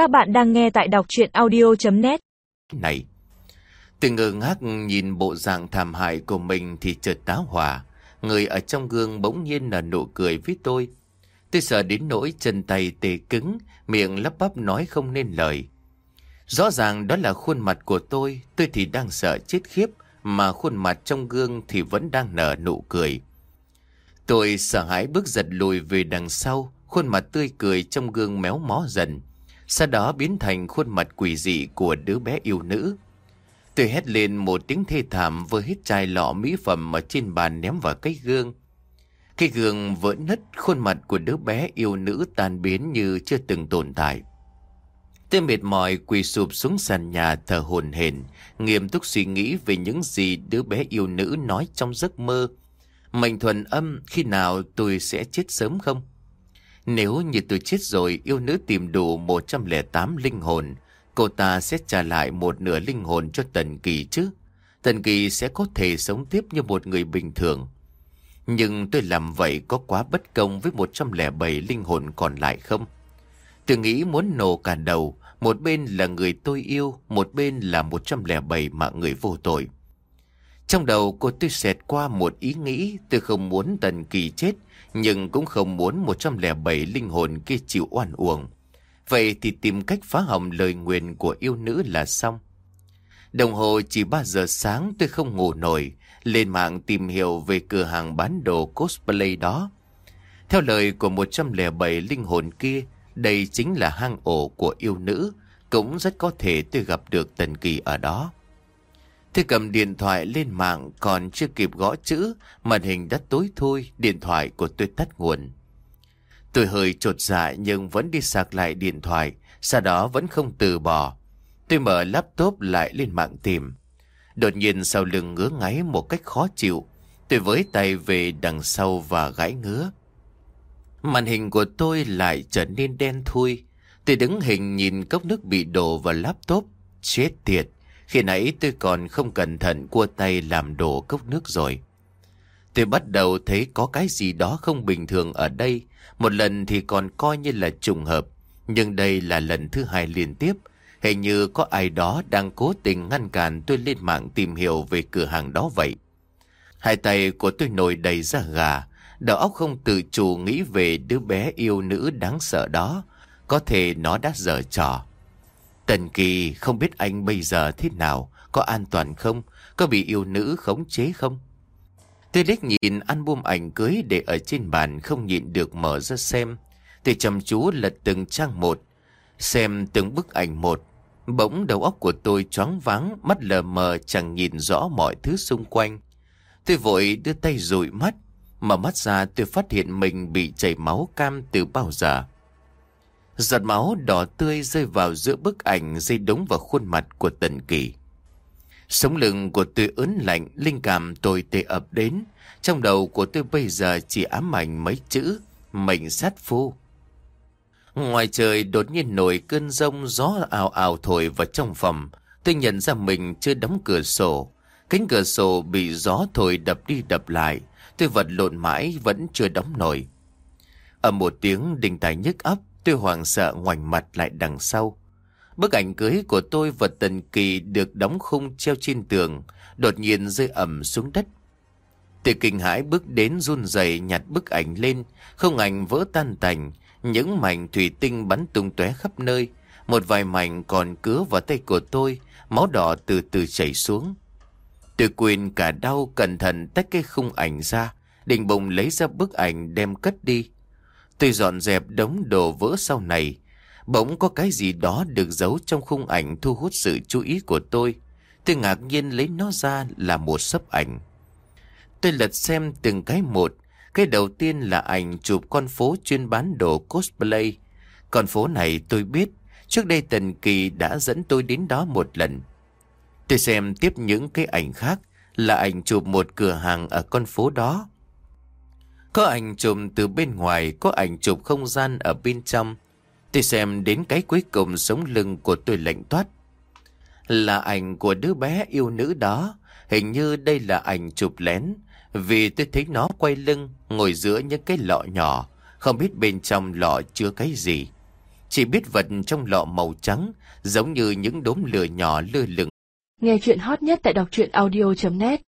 Các bạn đang nghe tại đọc chuyện audio.net Này, Từ ngơ ngác nhìn bộ dạng thảm hại của mình thì chợt táo hỏa. Người ở trong gương bỗng nhiên là nụ cười với tôi. Tôi sợ đến nỗi chân tay tê cứng, miệng lắp bắp nói không nên lời. Rõ ràng đó là khuôn mặt của tôi, tôi thì đang sợ chết khiếp, mà khuôn mặt trong gương thì vẫn đang nở nụ cười. Tôi sợ hãi bước giật lùi về đằng sau, khuôn mặt tươi cười trong gương méo mó dần. Sau đó biến thành khuôn mặt quỷ dị của đứa bé yêu nữ. Tôi hét lên một tiếng thê thảm vừa hít chai lọ mỹ phẩm ở trên bàn ném vào cái gương. Cái gương vỡ nứt khuôn mặt của đứa bé yêu nữ tan biến như chưa từng tồn tại. Tôi mệt mỏi quỳ sụp xuống sàn nhà thở hồn hển, nghiêm túc suy nghĩ về những gì đứa bé yêu nữ nói trong giấc mơ. Mệnh thuần âm khi nào tôi sẽ chết sớm không? Nếu như tôi chết rồi yêu nữ tìm đủ 108 linh hồn, cô ta sẽ trả lại một nửa linh hồn cho Tần Kỳ chứ. Tần Kỳ sẽ có thể sống tiếp như một người bình thường. Nhưng tôi làm vậy có quá bất công với 107 linh hồn còn lại không? Tôi nghĩ muốn nổ cả đầu, một bên là người tôi yêu, một bên là 107 mạng người vô tội. Trong đầu cô tôi xẹt qua một ý nghĩ tôi không muốn Tần Kỳ chết, nhưng cũng không muốn 107 linh hồn kia chịu oan uổng. Vậy thì tìm cách phá hỏng lời nguyền của yêu nữ là xong. Đồng hồ chỉ 3 giờ sáng tôi không ngủ nổi, lên mạng tìm hiểu về cửa hàng bán đồ cosplay đó. Theo lời của 107 linh hồn kia, đây chính là hang ổ của yêu nữ, cũng rất có thể tôi gặp được Tần Kỳ ở đó. Tôi cầm điện thoại lên mạng còn chưa kịp gõ chữ, màn hình đã tối thui, điện thoại của tôi tắt nguồn. Tôi hơi trột dạ nhưng vẫn đi sạc lại điện thoại, sau đó vẫn không từ bỏ. Tôi mở laptop lại lên mạng tìm. Đột nhiên sau lưng ngứa ngáy một cách khó chịu, tôi với tay về đằng sau và gãi ngứa. Màn hình của tôi lại trở nên đen thui. Tôi đứng hình nhìn cốc nước bị đổ vào laptop. Chết tiệt, khi nãy tôi còn không cẩn thận cua tay làm đổ cốc nước rồi. Tôi bắt đầu thấy có cái gì đó không bình thường ở đây. Một lần thì còn coi như là trùng hợp. Nhưng đây là lần thứ hai liên tiếp. Hình như có ai đó đang cố tình ngăn cản tôi lên mạng tìm hiểu về cửa hàng đó vậy. Hai tay của tôi nổi đầy da gà. Đầu óc không tự chủ nghĩ về đứa bé yêu nữ đáng sợ đó. Có thể nó đã dở trò. Tần Kỳ không biết anh bây giờ thế nào, có an toàn không, có bị yêu nữ khống chế không? Tôi liếc nhìn album ảnh cưới để ở trên bàn không nhịn được mở ra xem. Tôi chăm chú lật từng trang một, xem từng bức ảnh một. Bỗng đầu óc của tôi choáng váng, mắt lờ mờ chẳng nhìn rõ mọi thứ xung quanh. Tôi vội đưa tay dụi mắt, mở mắt ra tôi phát hiện mình bị chảy máu cam từ bao giờ. Giọt máu đỏ tươi rơi vào giữa bức ảnh dây đống vào khuôn mặt của Tần Kỳ. Sống lưng của tôi ớn lạnh, linh cảm tôi tê ập đến. Trong đầu của tôi bây giờ chỉ ám ảnh mấy chữ, mệnh sát phu. Ngoài trời đột nhiên nổi cơn rông gió ào ào thổi vào trong phòng. Tôi nhận ra mình chưa đóng cửa sổ. Cánh cửa sổ bị gió thổi đập đi đập lại. Tôi vật lộn mãi vẫn chưa đóng nổi. Ở một tiếng đình tài nhức ấp, tôi hoảng sợ ngoảnh mặt lại đằng sau. Bức ảnh cưới của tôi và Tần Kỳ được đóng khung treo trên tường, đột nhiên rơi ẩm xuống đất. Tôi kinh hãi bước đến run rẩy nhặt bức ảnh lên, không ảnh vỡ tan tành, những mảnh thủy tinh bắn tung tóe khắp nơi, một vài mảnh còn cứa vào tay của tôi, máu đỏ từ từ chảy xuống. Tôi quên cả đau cẩn thận tách cái khung ảnh ra, định bụng lấy ra bức ảnh đem cất đi. Tôi dọn dẹp đống đồ vỡ sau này, Bỗng có cái gì đó được giấu trong khung ảnh thu hút sự chú ý của tôi. Tôi ngạc nhiên lấy nó ra là một sấp ảnh. Tôi lật xem từng cái một. Cái đầu tiên là ảnh chụp con phố chuyên bán đồ cosplay. Con phố này tôi biết, trước đây Tần Kỳ đã dẫn tôi đến đó một lần. Tôi xem tiếp những cái ảnh khác là ảnh chụp một cửa hàng ở con phố đó. Có ảnh chụp từ bên ngoài, có ảnh chụp không gian ở bên trong. Tôi xem đến cái cuối cùng sống lưng của tôi lạnh toát. Là ảnh của đứa bé yêu nữ đó. Hình như đây là ảnh chụp lén. Vì tôi thấy nó quay lưng, ngồi giữa những cái lọ nhỏ. Không biết bên trong lọ chứa cái gì. Chỉ biết vật trong lọ màu trắng, giống như những đốm lửa nhỏ lơ lửng. Nghe chuyện hot nhất tại đọc truyện audio.net